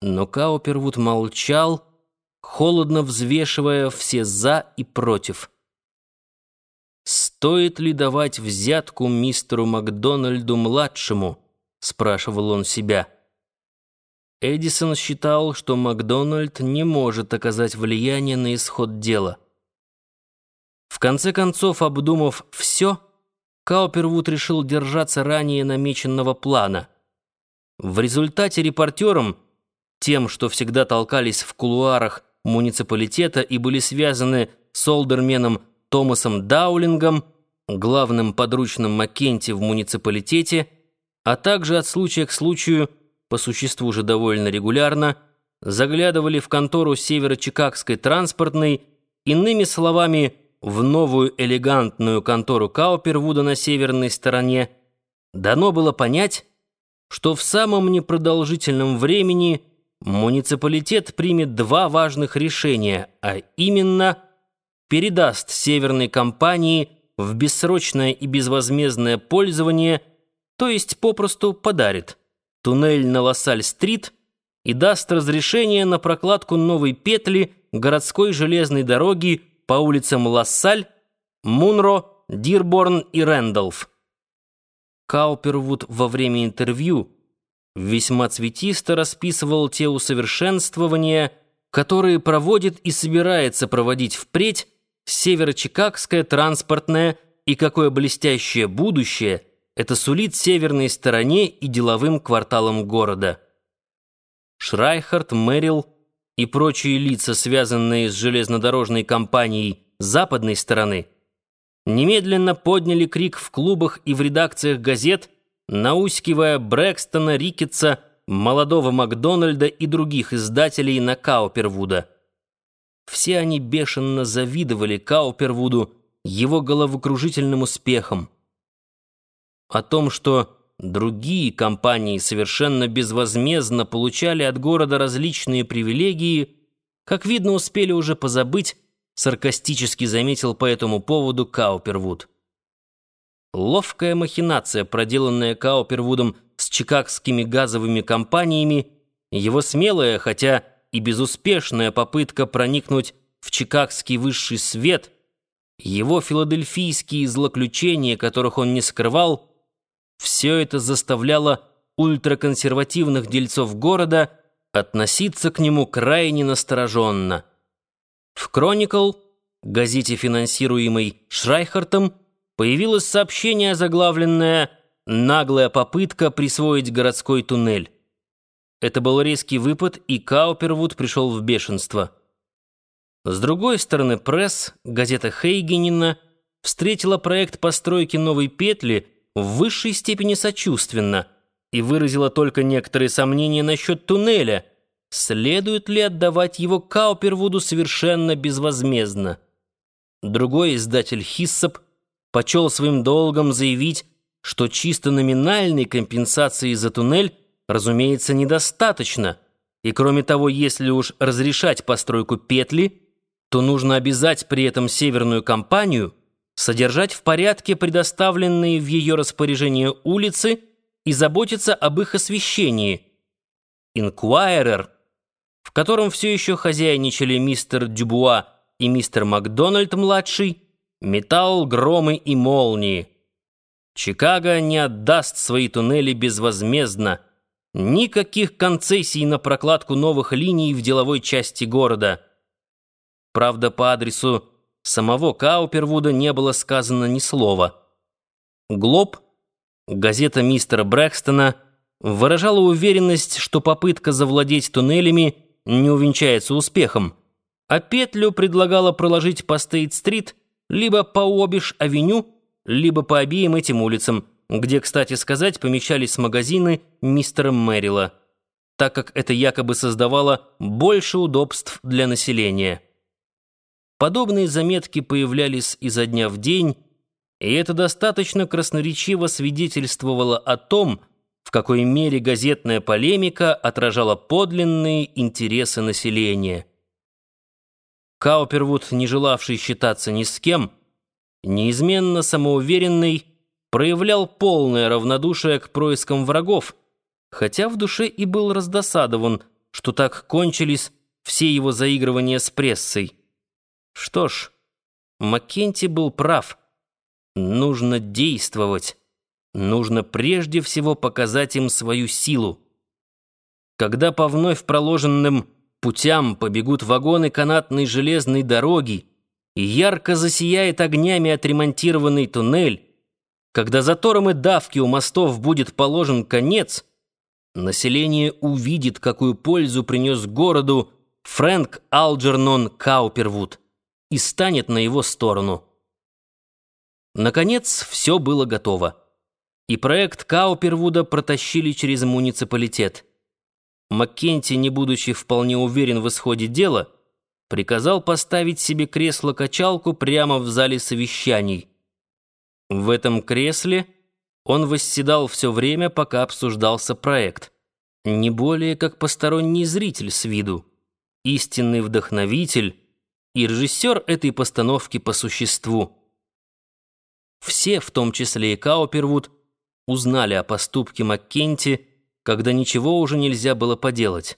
Но Каупервуд молчал, холодно взвешивая все «за» и «против». «Стоит ли давать взятку мистеру Макдональду-младшему?» — спрашивал он себя. Эдисон считал, что Макдональд не может оказать влияние на исход дела. В конце концов, обдумав все, Каупервуд решил держаться ранее намеченного плана. В результате репортерам, тем, что всегда толкались в кулуарах муниципалитета и были связаны с олдерменом Томасом Даулингом, главным подручным Маккенти в муниципалитете, а также от случая к случаю по существу же довольно регулярно, заглядывали в контору Северо-Чикагской транспортной, иными словами, в новую элегантную контору Каупервуда на северной стороне, дано было понять, что в самом непродолжительном времени муниципалитет примет два важных решения, а именно передаст северной компании в бессрочное и безвозмездное пользование, то есть попросту подарит туннель на Лассаль-стрит и даст разрешение на прокладку новой петли городской железной дороги по улицам Лассаль, Мунро, Дирборн и Рэндалф. Каупервуд во время интервью весьма цветисто расписывал те усовершенствования, которые проводит и собирается проводить впредь Северо-Чикагское транспортное и какое блестящее будущее – это сулит северной стороне и деловым кварталам города. Шрайхард, Мэрил и прочие лица, связанные с железнодорожной компанией западной стороны, немедленно подняли крик в клубах и в редакциях газет, наускивая Брэкстона, Рикетса, молодого Макдональда и других издателей на Каупервуда. Все они бешено завидовали Каупервуду его головокружительным успехом о том, что другие компании совершенно безвозмездно получали от города различные привилегии, как видно, успели уже позабыть, саркастически заметил по этому поводу Каупервуд. Ловкая махинация, проделанная Каупервудом с чикагскими газовыми компаниями, его смелая, хотя и безуспешная попытка проникнуть в чикагский высший свет, его филадельфийские злоключения, которых он не скрывал, все это заставляло ультраконсервативных дельцов города относиться к нему крайне настороженно. В «Кроникл», газете, финансируемой Шрайхартом, появилось сообщение, заглавленное «Наглая попытка присвоить городской туннель». Это был резкий выпад, и Каупервуд пришел в бешенство. С другой стороны, пресс, газета Хейгенина, встретила проект постройки новой петли – в высшей степени сочувственно и выразила только некоторые сомнения насчет туннеля, следует ли отдавать его Каупервуду совершенно безвозмездно. Другой издатель Хиссоп почел своим долгом заявить, что чисто номинальной компенсации за туннель, разумеется, недостаточно, и кроме того, если уж разрешать постройку петли, то нужно обязать при этом северную компанию содержать в порядке предоставленные в ее распоряжение улицы и заботиться об их освещении. «Инкуайрер», в котором все еще хозяйничали мистер Дюбуа и мистер Макдональд-младший, металл, громы и молнии. Чикаго не отдаст свои туннели безвозмездно. Никаких концессий на прокладку новых линий в деловой части города. Правда, по адресу самого Каупервуда не было сказано ни слова. «Глоб», газета мистера Брэкстона, выражала уверенность, что попытка завладеть туннелями не увенчается успехом, а петлю предлагала проложить по Стейт-стрит либо по Обиш-авеню, либо по обеим этим улицам, где, кстати сказать, помещались магазины мистера Мэрила, так как это якобы создавало больше удобств для населения. Подобные заметки появлялись изо дня в день, и это достаточно красноречиво свидетельствовало о том, в какой мере газетная полемика отражала подлинные интересы населения. Каупервуд, не желавший считаться ни с кем, неизменно самоуверенный, проявлял полное равнодушие к проискам врагов, хотя в душе и был раздосадован что так кончились все его заигрывания с прессой. Что ж, Маккенти был прав. Нужно действовать. Нужно прежде всего показать им свою силу. Когда по вновь проложенным путям побегут вагоны канатной железной дороги, и ярко засияет огнями отремонтированный туннель, когда затором и давки у мостов будет положен конец, население увидит, какую пользу принес городу Фрэнк Алджернон Каупервуд и станет на его сторону. Наконец, все было готово. И проект Каупервуда протащили через муниципалитет. Маккенти, не будучи вполне уверен в исходе дела, приказал поставить себе кресло-качалку прямо в зале совещаний. В этом кресле он восседал все время, пока обсуждался проект. Не более как посторонний зритель с виду, истинный вдохновитель и режиссер этой постановки по существу. Все, в том числе и Каупервуд, узнали о поступке Маккенти, когда ничего уже нельзя было поделать.